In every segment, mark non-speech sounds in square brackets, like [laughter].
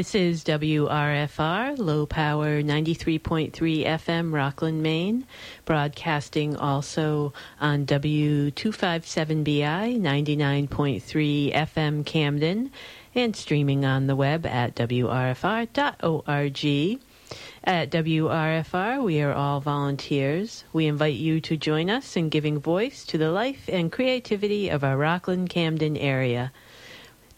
This is WRFR, low power 93.3 FM, Rockland, Maine, broadcasting also on W257BI 99.3 FM, Camden, and streaming on the web at WRFR.org. At WRFR, we are all volunteers. We invite you to join us in giving voice to the life and creativity of our Rockland Camden area.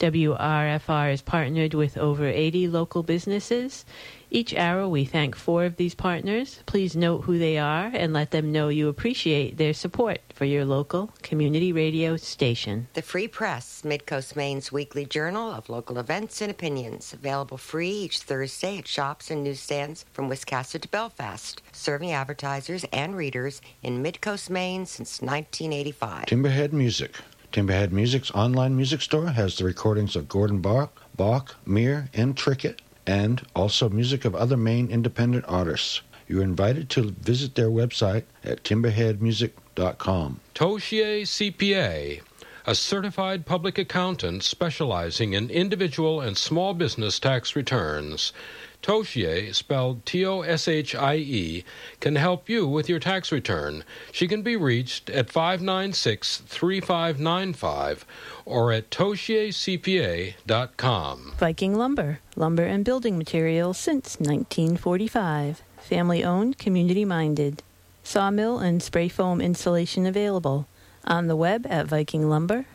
WRFR is partnered with over 80 local businesses. Each hour, we thank four of these partners. Please note who they are and let them know you appreciate their support for your local community radio station. The Free Press, Midcoast Maine's weekly journal of local events and opinions, available free each Thursday at shops and newsstands from Wiscasset to Belfast, serving advertisers and readers in Midcoast Maine since 1985. Timberhead Music. Timberhead Music's online music store has the recordings of Gordon Bok, Bok, Muir, and Trickett, and also music of other Maine independent artists. You're invited to visit their website at timberheadmusic.com. Toshie CPA, a certified public accountant specializing in individual and small business tax returns. Toshie, spelled T O S H I E, can help you with your tax return. She can be reached at 596 3595 or at toshiecpa.com. Viking Lumber, lumber and building materials since 1945. Family owned, community minded. Sawmill and spray foam installation available. On the web at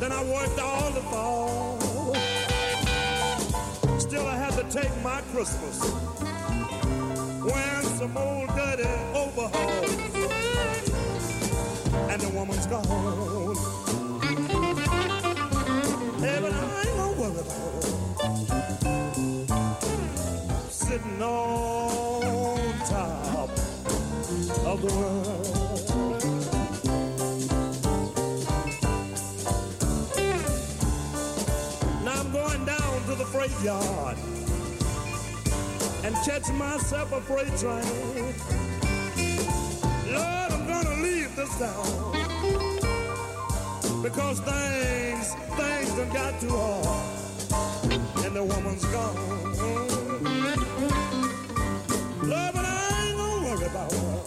Then I worked all the fall. Still I had to take my Christmas. Wearing some old dirty overalls. And the woman's gone. Catch myself a freight train. Lord, I'm gonna leave this town because things, things done got too hard and the woman's gone. Lord, but I ain't gonna worry about her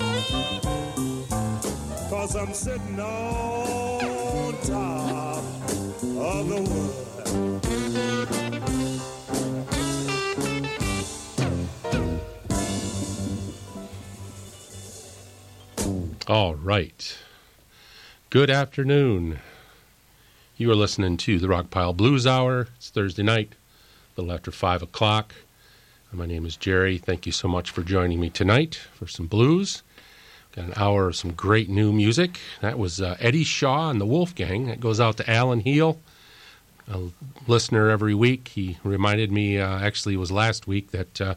cause I'm sitting on top of the world. All right. Good afternoon. You are listening to the Rockpile Blues Hour. It's Thursday night, a little after 5 o'clock. My name is Jerry. Thank you so much for joining me tonight for some blues. Got an hour of some great new music. That was uh, Eddie Shaw and the Wolfgang. That goes out to Alan Heel, a listener every week. He reminded me, uh, actually, it was last week, that uh,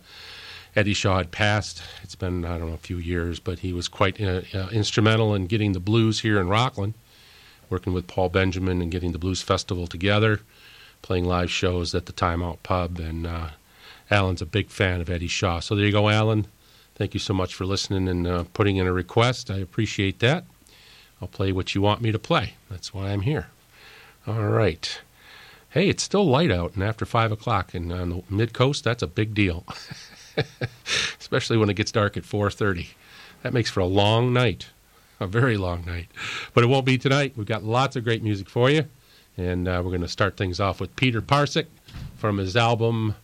Eddie Shaw had passed. It's been, I don't know, a few years, but he was quite uh, uh, instrumental in getting the blues here in Rockland, working with Paul Benjamin and getting the Blues Festival together, playing live shows at the Timeout Pub. And uh, Alan's a big fan of Eddie Shaw. So there you go, Alan. Thank you so much for listening and putting in a request. I appreciate that. I'll play what you want me to play. That's why I'm here. All right. Hey, it's still light out, and after 5 o'clock, and on the mid coast, that's a big deal. [laughs] [laughs] especially when it gets dark at 4.30. That makes for a long night, a very long night. But it won't be tonight. We've got lots of great music for you. And uh, we're going to start things off with Peter Parcek from his album.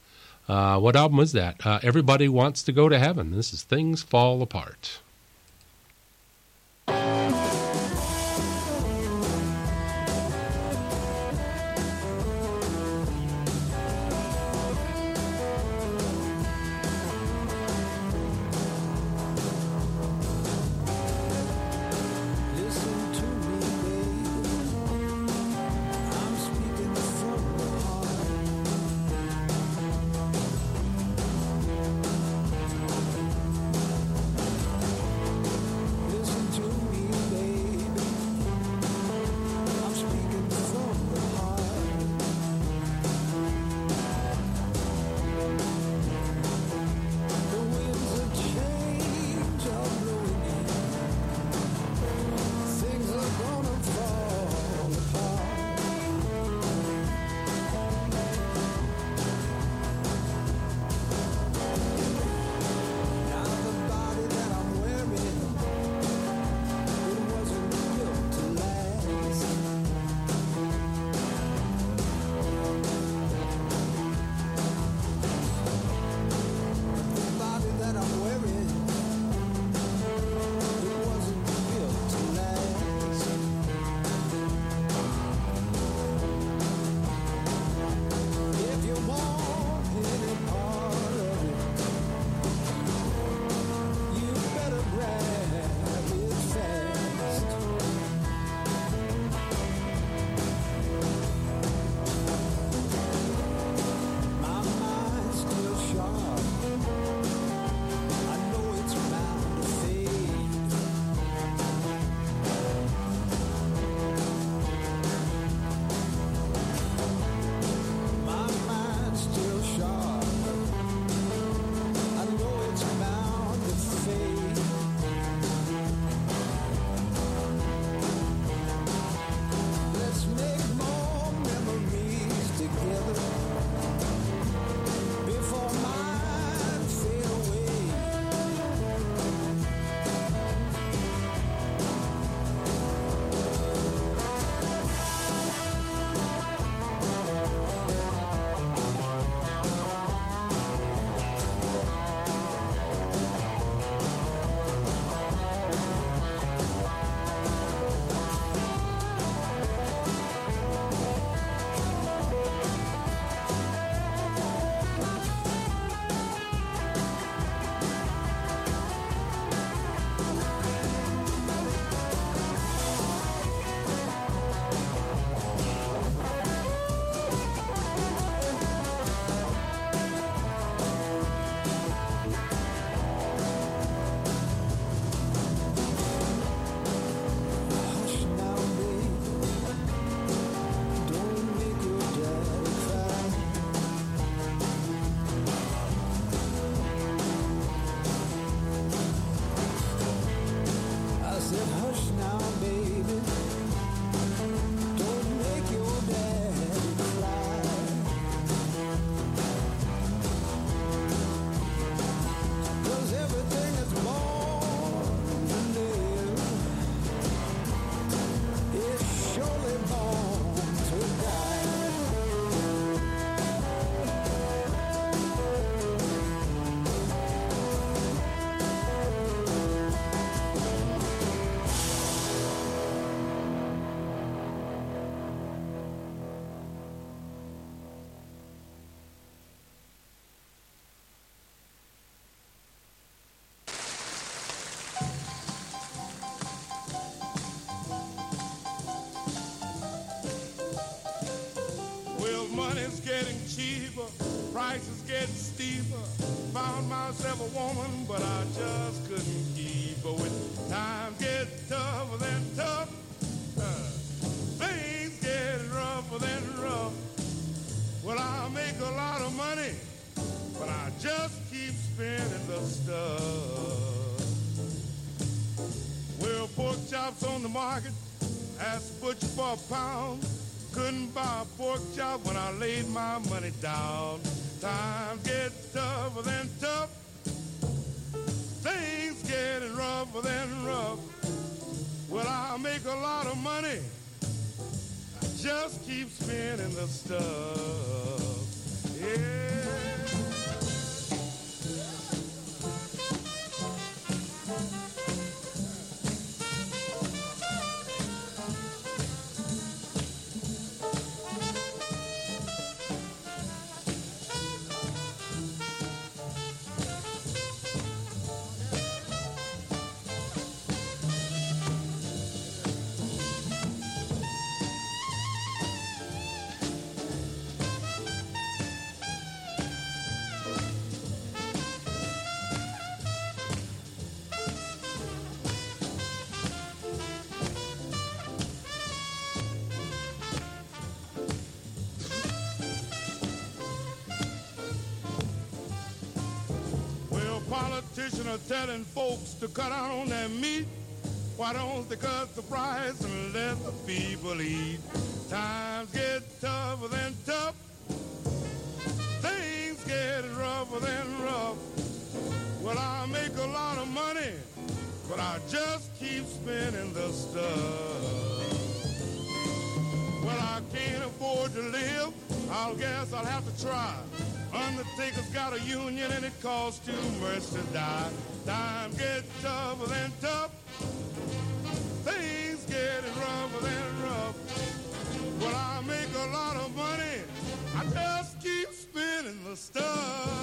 Uh, what album was that? Uh, Everybody Wants to Go to Heaven. This is Things Fall Apart. Pound. Couldn't buy a pork chop when I laid my money down. Times get tougher than tough. Things getting rougher than rough. Well, I make a lot of money. I just keep spending the stuff. To cut out on their meat. Why don't they cut the price and let the people eat? Times get tougher than tough. Things get rougher than rough. Well, I make a lot of money, but I just keep spending the stuff. Well, I can't afford to live. I'll guess I'll have to try. Undertaker's got a union and it costs too much to die. Times get tougher than tough. Things getting rougher than rough. Well, I make a lot of money. I just keep spending the stuff.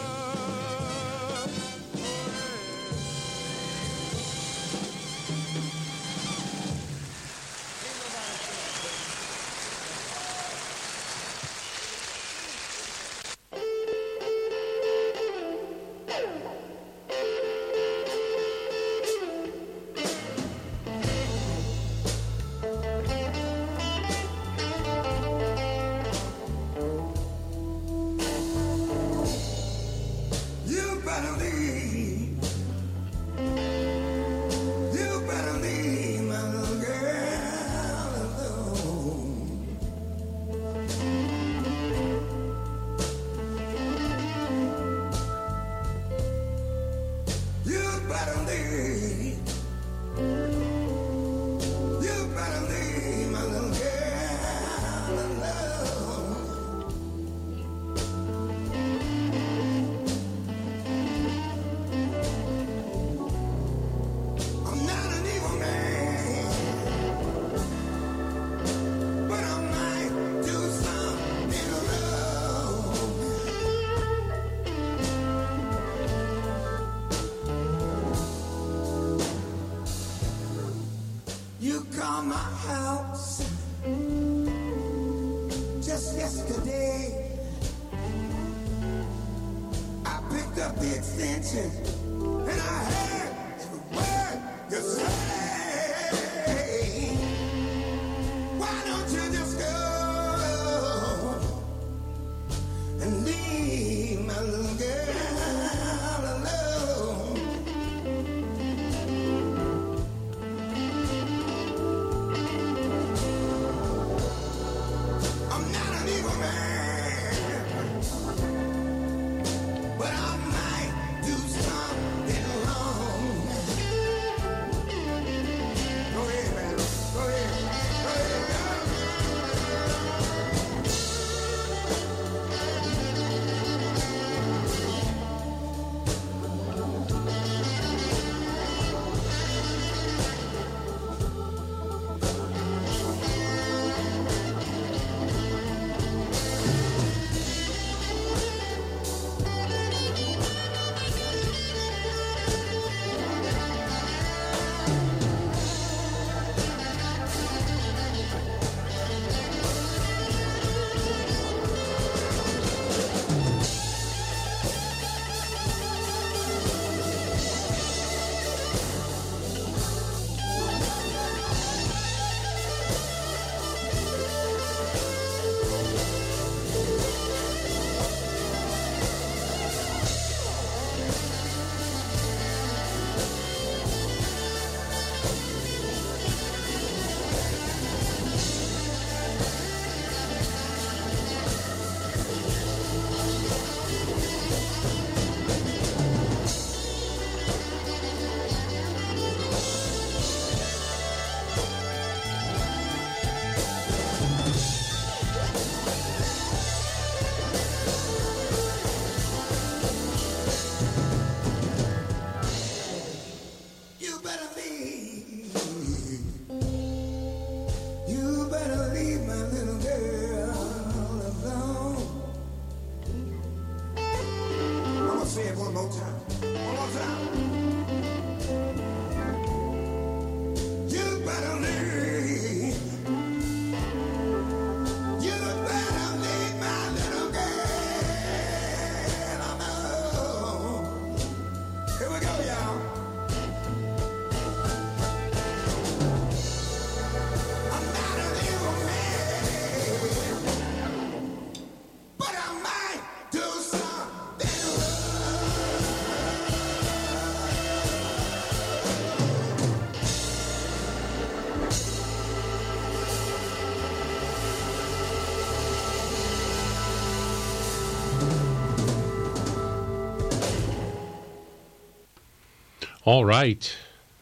All right.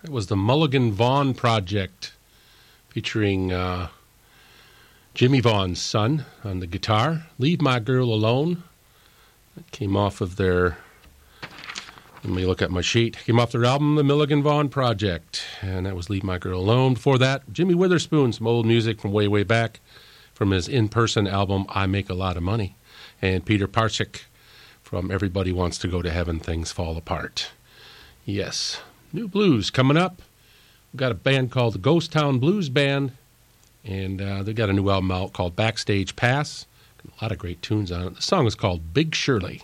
That was the Mulligan Vaughan Project featuring uh, Jimmie Vaughan's son on the guitar. Leave My Girl Alone. That came off of their. Let me look at my sheet. Came off their album, The Mulligan Vaughan Project. And that was Leave My Girl Alone. Before that, Jimmy Witherspoon, some old music from way, way back from his in person album, I Make a Lot of Money. And Peter Parcek from Everybody Wants to Go to Heaven, Things Fall Apart. Yes, new blues coming up. We've got a band called the Ghost Town Blues Band, and uh, they've got a new album out called Backstage Pass. A lot of great tunes on it. The song is called Big Shirley.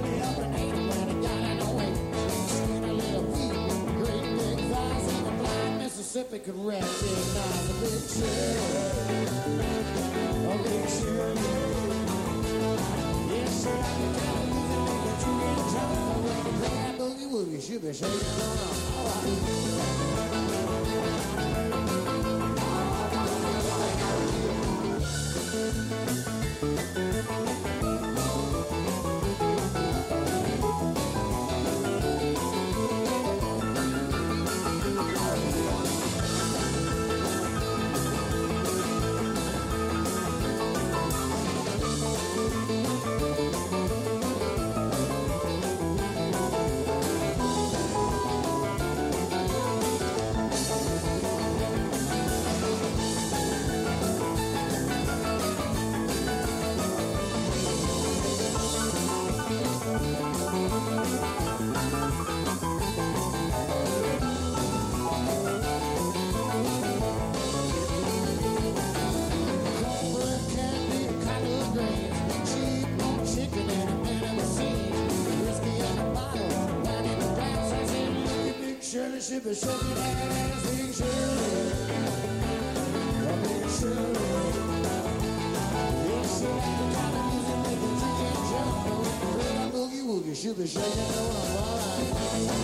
Mississippi could rap in on the big chill. A big chill. Oh, yes, sir, I can tell you that you can tell trouble when you play boogie woogie. She be shaking on a All right. Shirley, she be shaking like an Shirley. Come here, Shirley. Big Shirley, the kind of music making you can't jump. Well, I'm boogie woogie, she be shaking, I wanna.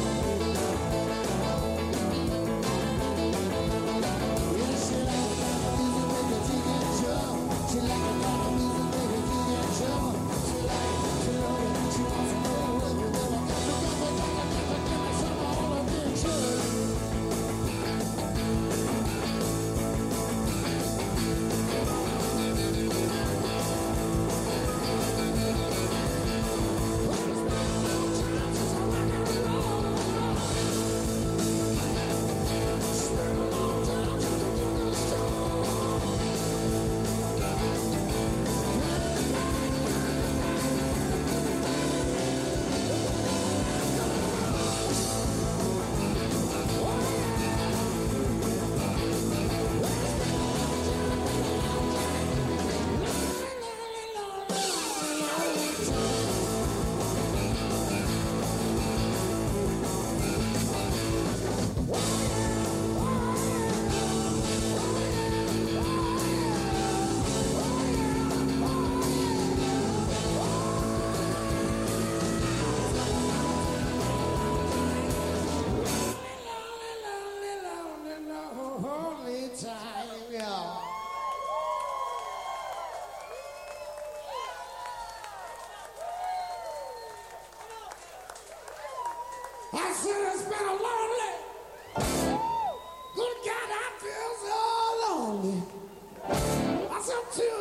Awesome too.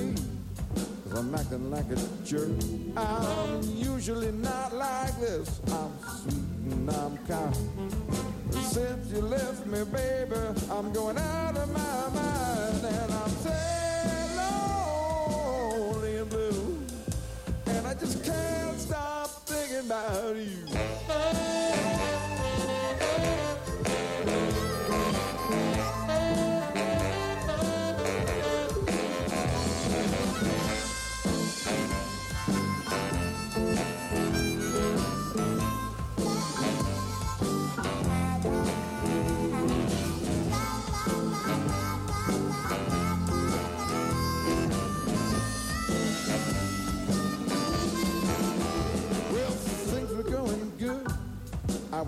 me, cause I'm acting like a jerk. I'm usually not like this. I'm sweet and I'm kind. Since you left me, baby, I'm going out of my mind, and I'm sad, lonely and blue, and I just can't stop thinking about you.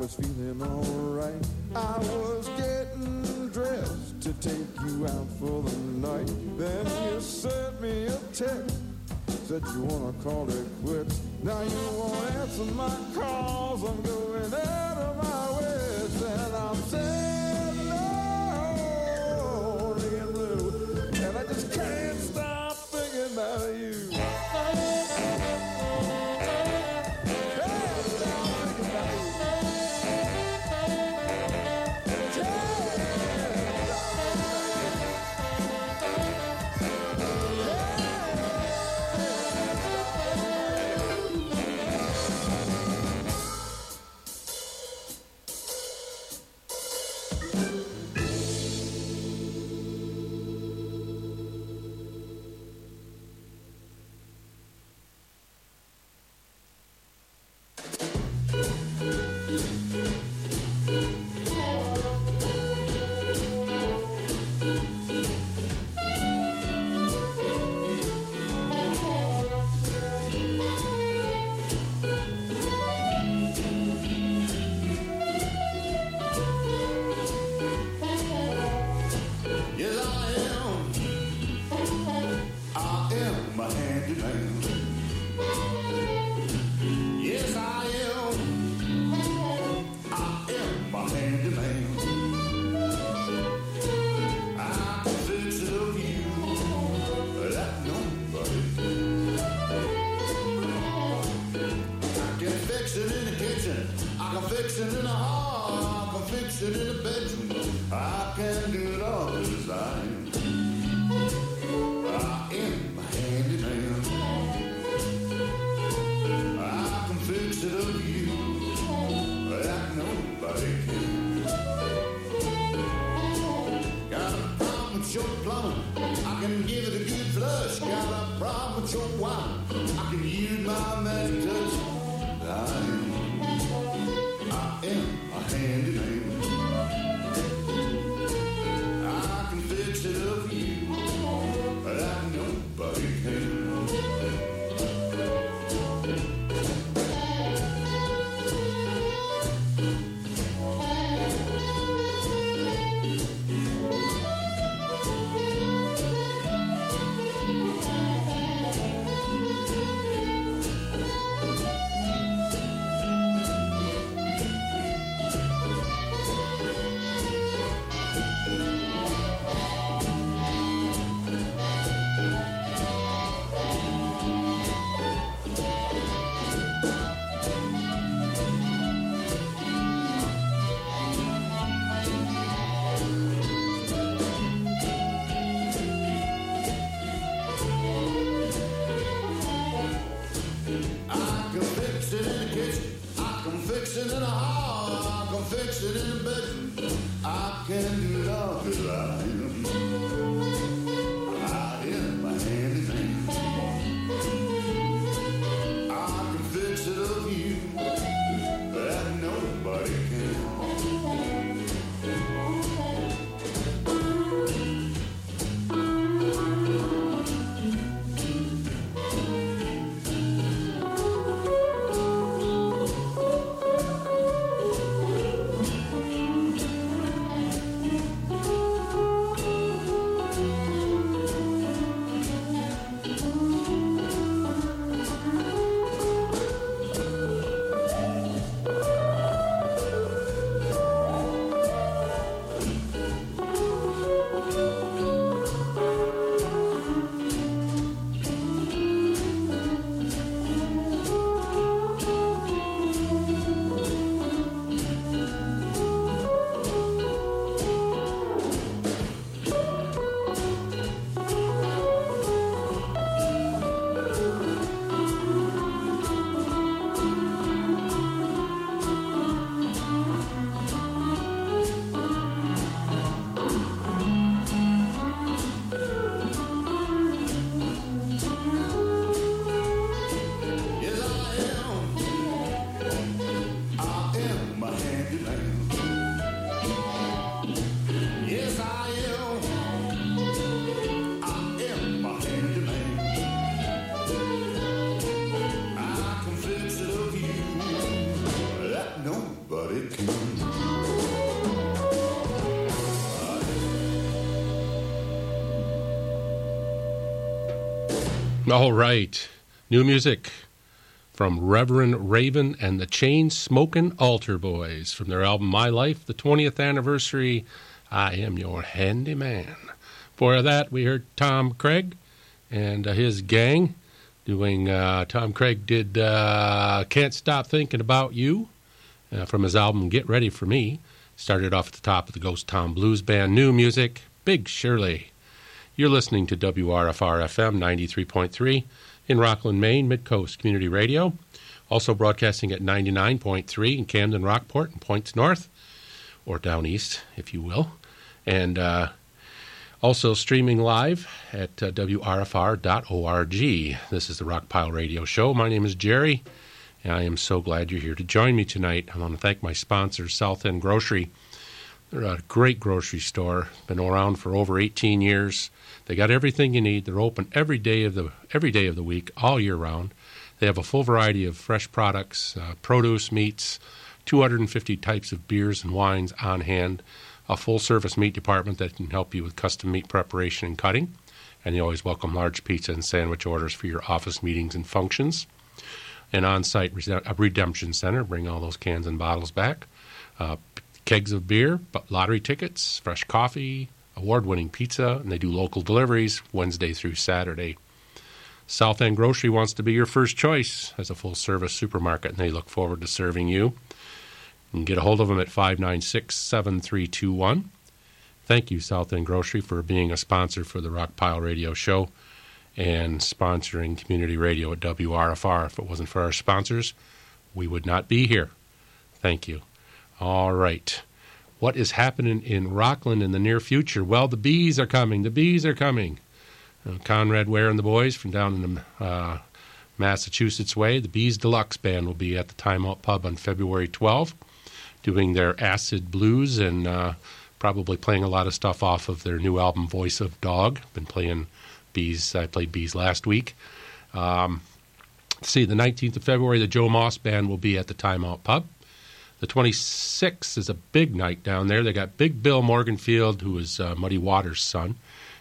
was feeling alright. I was getting dressed to take you out for the night. Then you sent me a text, said you wanna call it quits. Now you won't answer my calls. I'm going out of my way, and I'm saying. All right. New music from Reverend Raven and the Chain Smoking Altar Boys from their album My Life, the 20th anniversary. I am your handyman. For that, we heard Tom Craig and uh, his gang doing. Uh, Tom Craig did uh, Can't Stop Thinking About You from his album Get Ready for Me. Started off at the top of the Ghost Town Blues Band. New music, Big Shirley. You're listening to WRFR FM 93.3 in Rockland, Maine, Midcoast Community Radio. Also broadcasting at 99.3 in Camden, Rockport, and Points North, or down east, if you will. And uh, also streaming live at uh, WRFR.org. This is the Rockpile Radio Show. My name is Jerry, and I am so glad you're here to join me tonight. I want to thank my sponsor, South End Grocery. They're a great grocery store, been around for over 18 years. They got everything you need. They're open every day of the every day of the week, all year round. They have a full variety of fresh products, uh, produce, meats, 250 types of beers and wines on hand, a full service meat department that can help you with custom meat preparation and cutting, and they always welcome large pizza and sandwich orders for your office meetings and functions. An on site redemption center, bring all those cans and bottles back. Uh, kegs of beer, lottery tickets, fresh coffee, award winning pizza, and they do local deliveries Wednesday through Saturday. South End Grocery wants to be your first choice as a full service supermarket, and they look forward to serving you. You can get a hold of them at 596 7321. Thank you, South End Grocery, for being a sponsor for the Rockpile Radio Show and sponsoring community radio at WRFR. If it wasn't for our sponsors, we would not be here. Thank you. All right what is happening in Rockland in the near future? Well, the bees are coming. The bees are coming. Uh, Conrad Warre and the boys from down in the uh, Massachusetts way, the Bees Deluxe Band will be at the Timeout Pub on February 12th, doing their acid blues and uh, probably playing a lot of stuff off of their new album, Voice of Dog. Been playing Bees. I played Bees last week. Um, see, the 19th of February, the Joe Moss Band will be at the Timeout Pub. The 26th is a big night down there. They got Big Bill Morganfield, who is uh, Muddy Waters' son,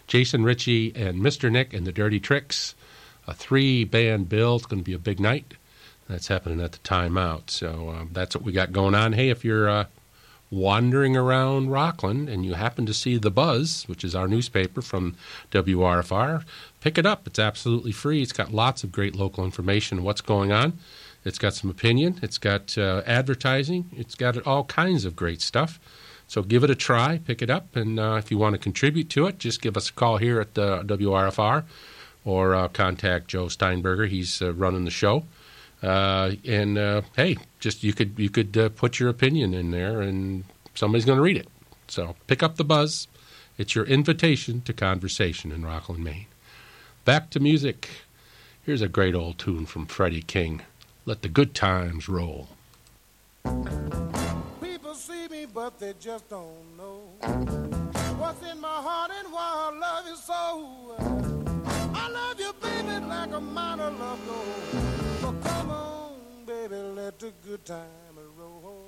Jason Ricci, and Mr. Nick and the Dirty Tricks. A three band bill. It's going to be a big night. That's happening at the timeout. So um, that's what we got going on. Hey, if you're uh, wandering around Rockland and you happen to see The Buzz, which is our newspaper from WRFR, pick it up. It's absolutely free. It's got lots of great local information what's going on. It's got some opinion. It's got uh, advertising. It's got all kinds of great stuff. So give it a try, pick it up, and uh, if you want to contribute to it, just give us a call here at the WRFR or uh, contact Joe Steinberger. He's running the show. And hey, just you could you could put your opinion in there, and somebody's going to read it. So pick up the buzz. It's your invitation to conversation in Rockland, Maine. Back to music. Here's a great old tune from Freddie King. Let the good times roll. People see me, but they just don't know what's in my heart and why I love you so. I love you, baby, like a miner love gold. So come on, baby, let the good time roll.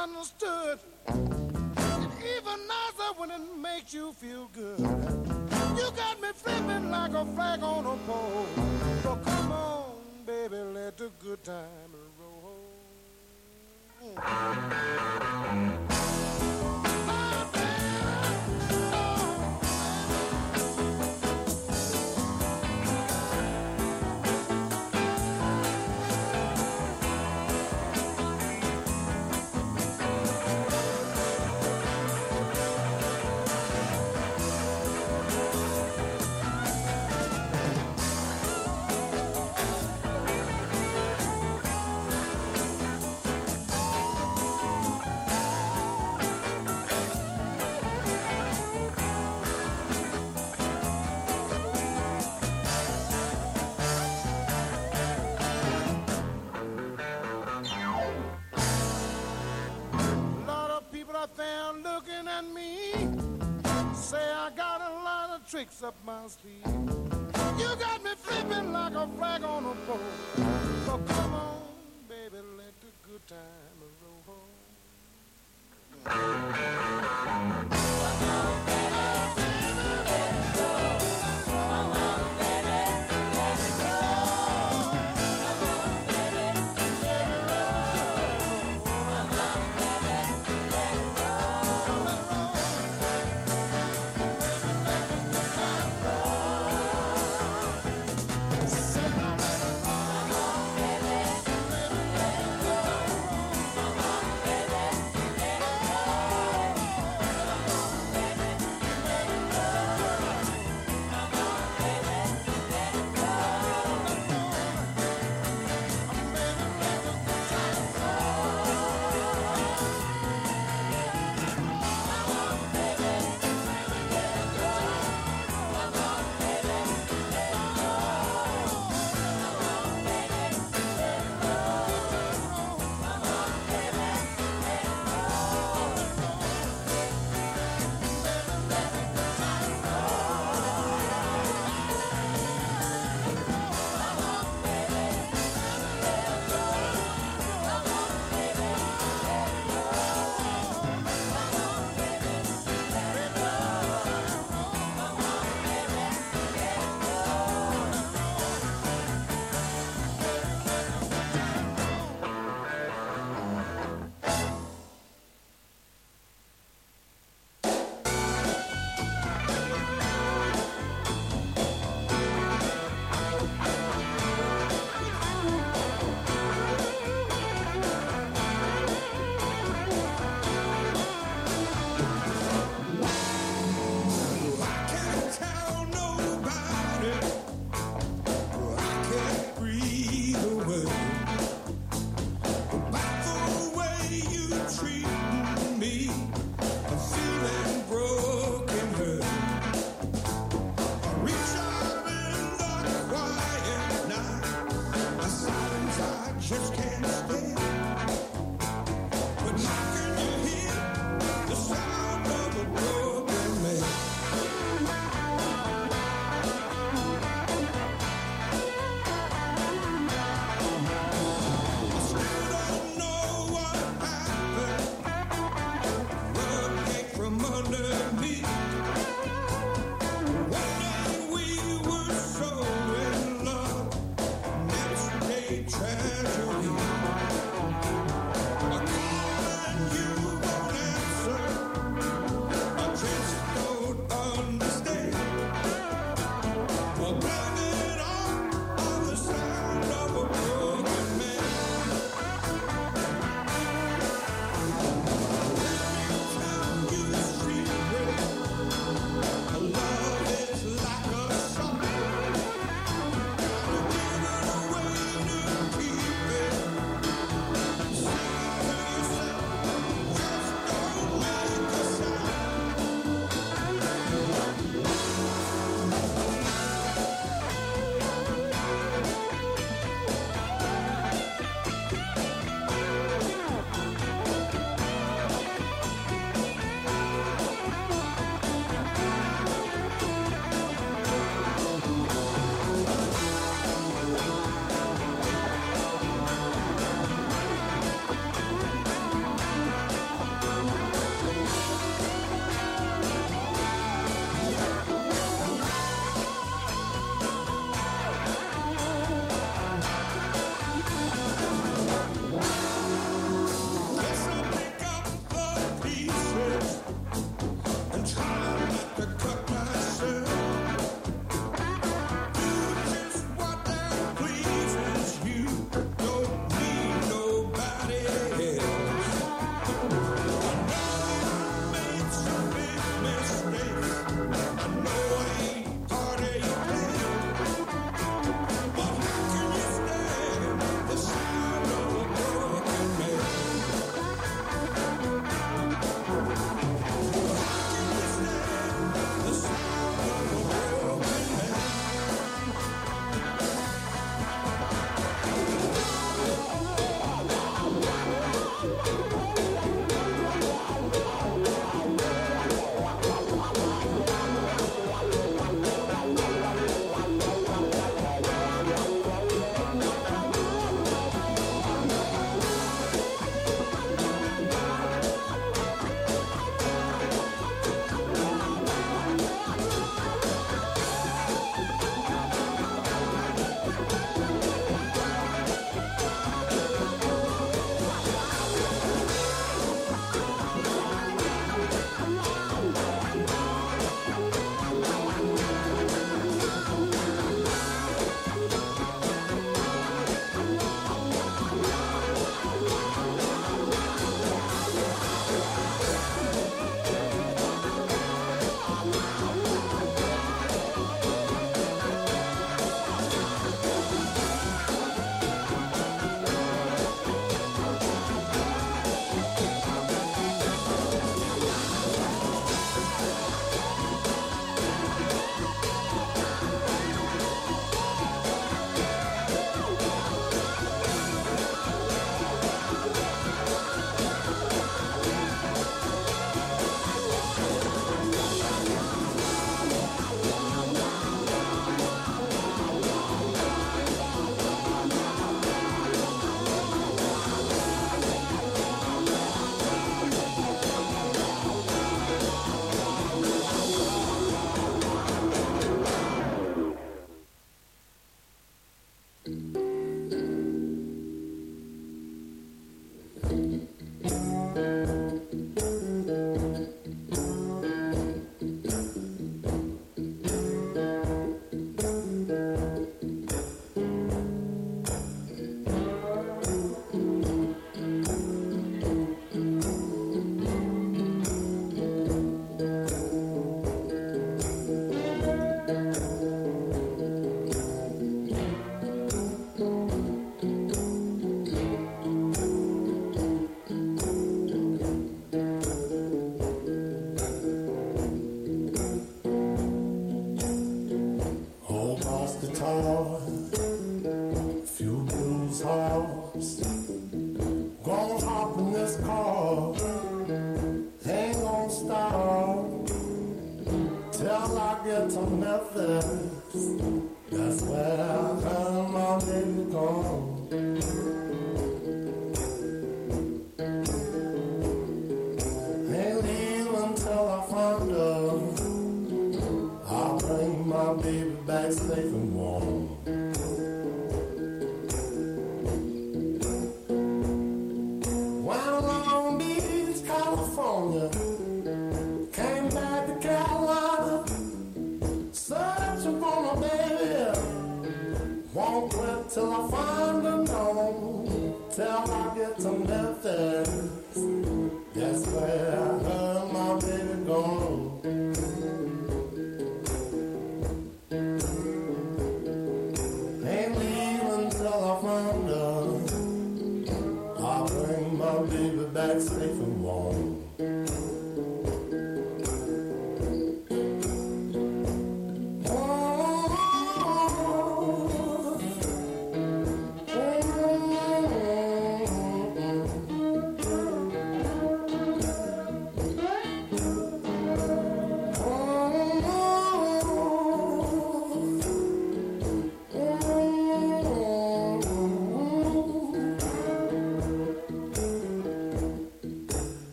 Understood. It's even nicer when it makes you feel good. You got me flipping like a flag on a pole. So come on, baby, let the good time roll. Oh, tricks up my sleeve. You got me flipping like a flag on a pole. So come on, baby, let the good time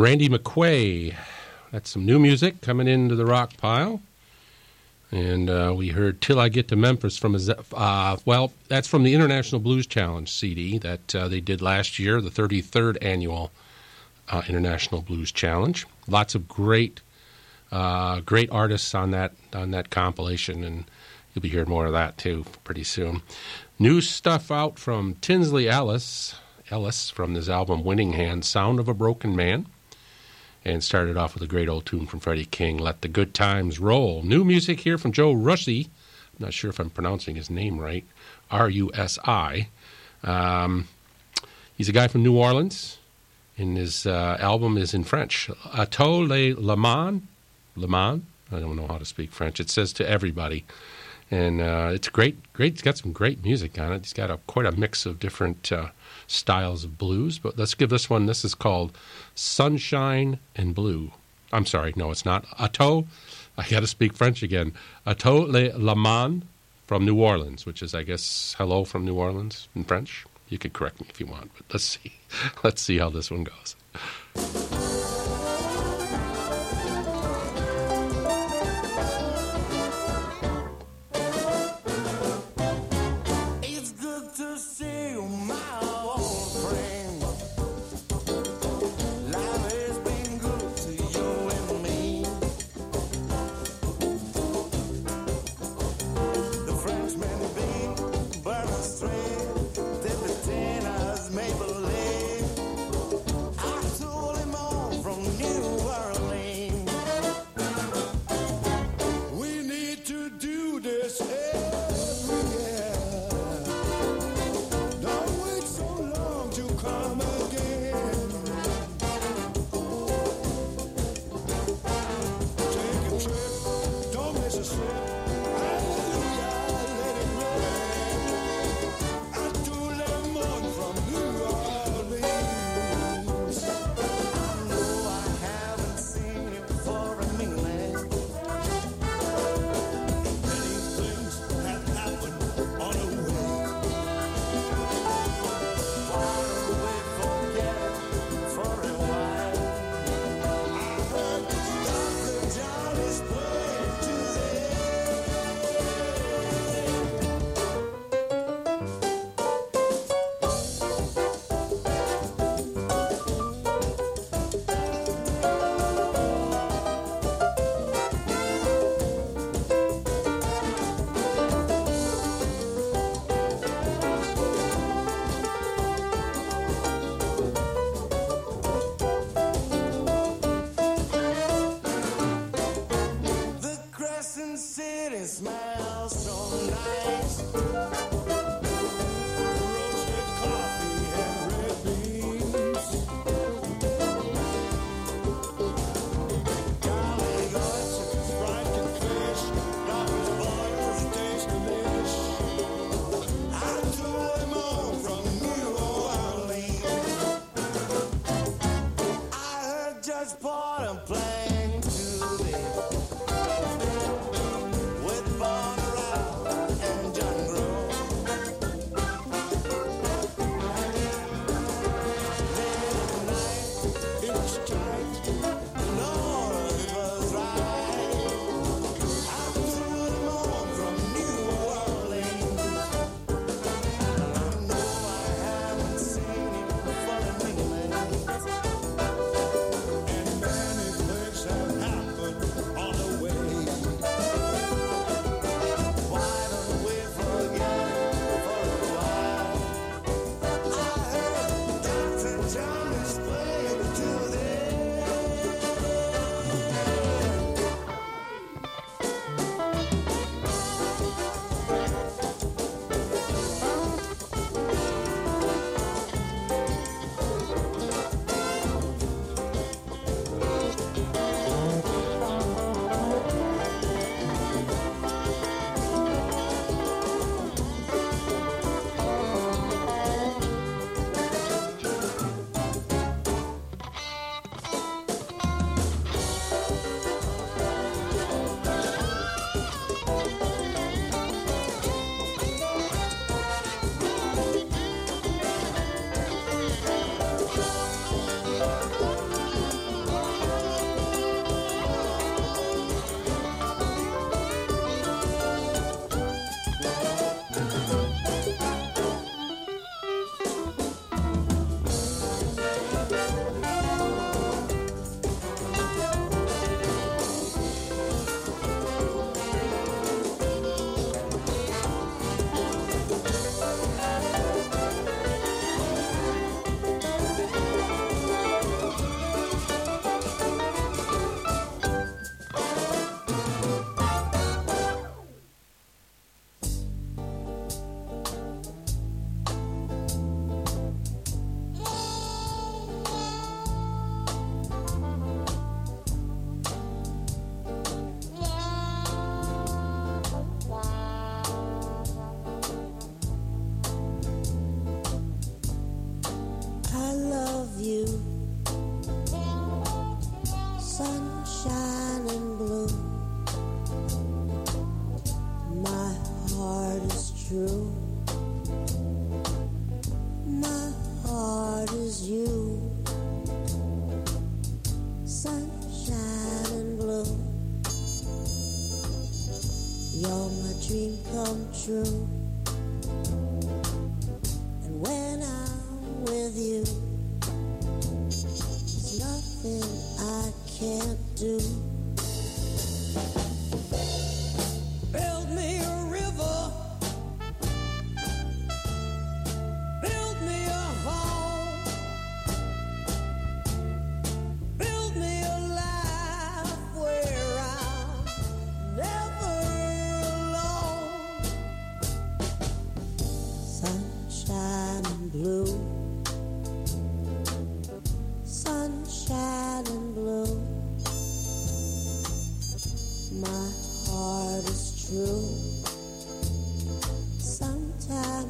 Randy McQuay. That's some new music coming into the rock pile. And uh, we heard Till I Get to Memphis from his, uh, well, that's from the International Blues Challenge CD that uh, they did last year, the 33rd annual uh, International Blues Challenge. Lots of great, great artists on that, on that compilation, and you'll be hearing more of that too pretty soon. New stuff out from Tinsley Ellis, Ellis from this album Winning Hand, Sound of a Broken Man and started off with a great old tune from Freddie King, Let the Good Times Roll. New music here from Joe Rusi. I'm not sure if I'm pronouncing his name right. R U S I. Um, he's a guy from New Orleans, and his uh, album is in French. Ato le Le Mans. Le Mans? I don't know how to speak French. It says to everybody. And uh, it's great, great. It's got some great music on it. He's got a, quite a mix of different uh, styles of blues. But let's give this one. This is called Sunshine and Blue. I'm sorry, no, it's not. Ato, I got to speak French again. Ato le Laman from New Orleans, which is, I guess, hello from New Orleans in French. You could correct me if you want, but let's see. [laughs] Let's see how this one goes.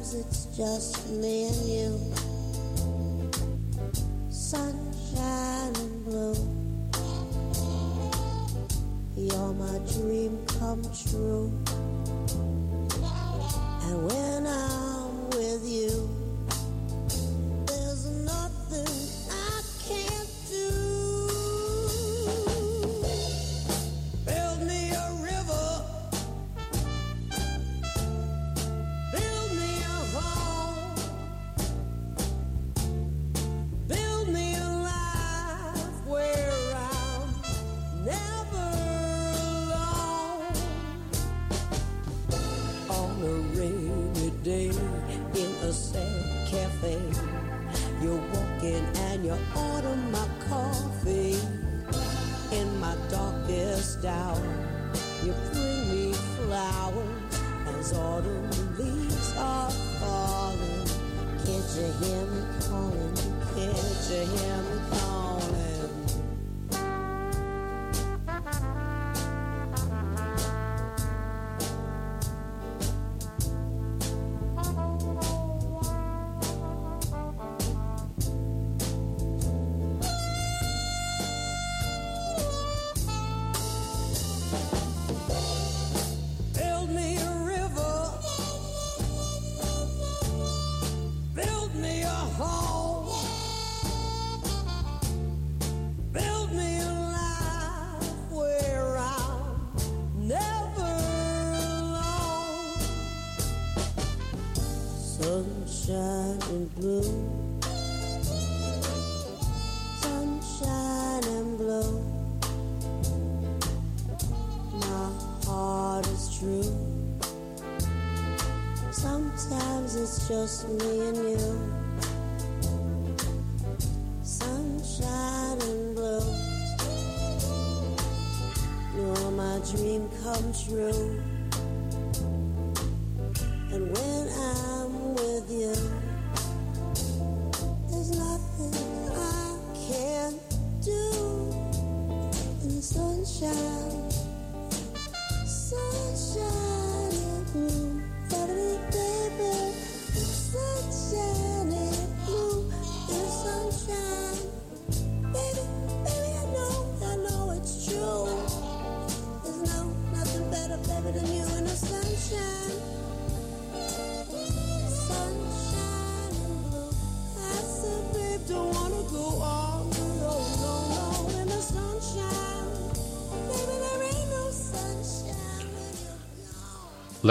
Sometimes it's just me and you. Sunshine and blue. You're my dream come true. And when just me and you. Sunshine and blue. You're my dream come true.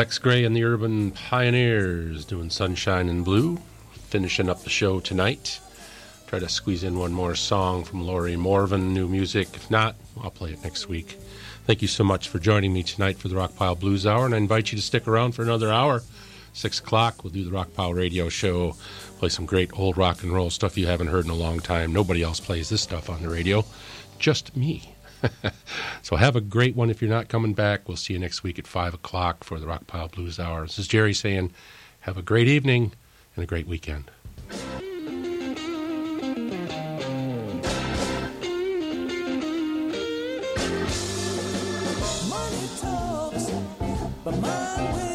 Lex Gray and the Urban Pioneers doing Sunshine and Blue, finishing up the show tonight. Try to squeeze in one more song from Laurie Morvan, new music. If not, I'll play it next week. Thank you so much for joining me tonight for the Rockpile Blues Hour, and I invite you to stick around for another hour. Six o'clock, we'll do the Rockpile Radio Show, play some great old rock and roll stuff you haven't heard in a long time. Nobody else plays this stuff on the radio, just me. [laughs] so have a great one if you're not coming back. We'll see you next week at 5 o'clock for the Rockpile Blues Hour. This is Jerry saying, have a great evening and a great weekend. But mind waves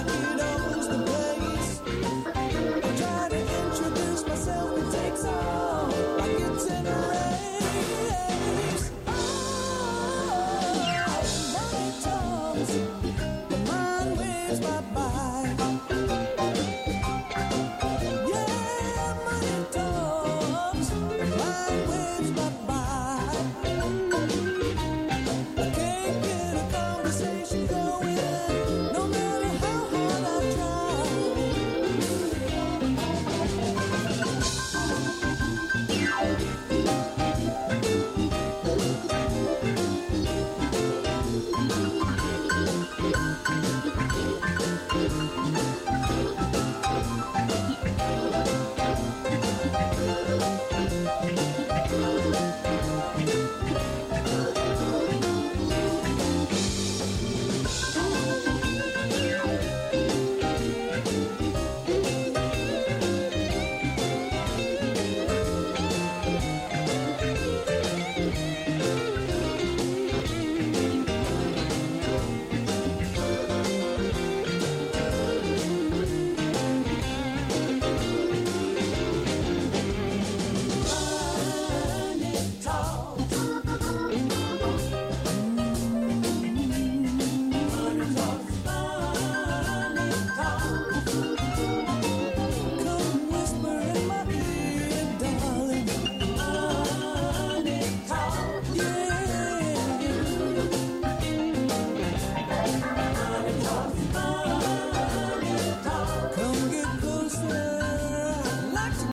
I could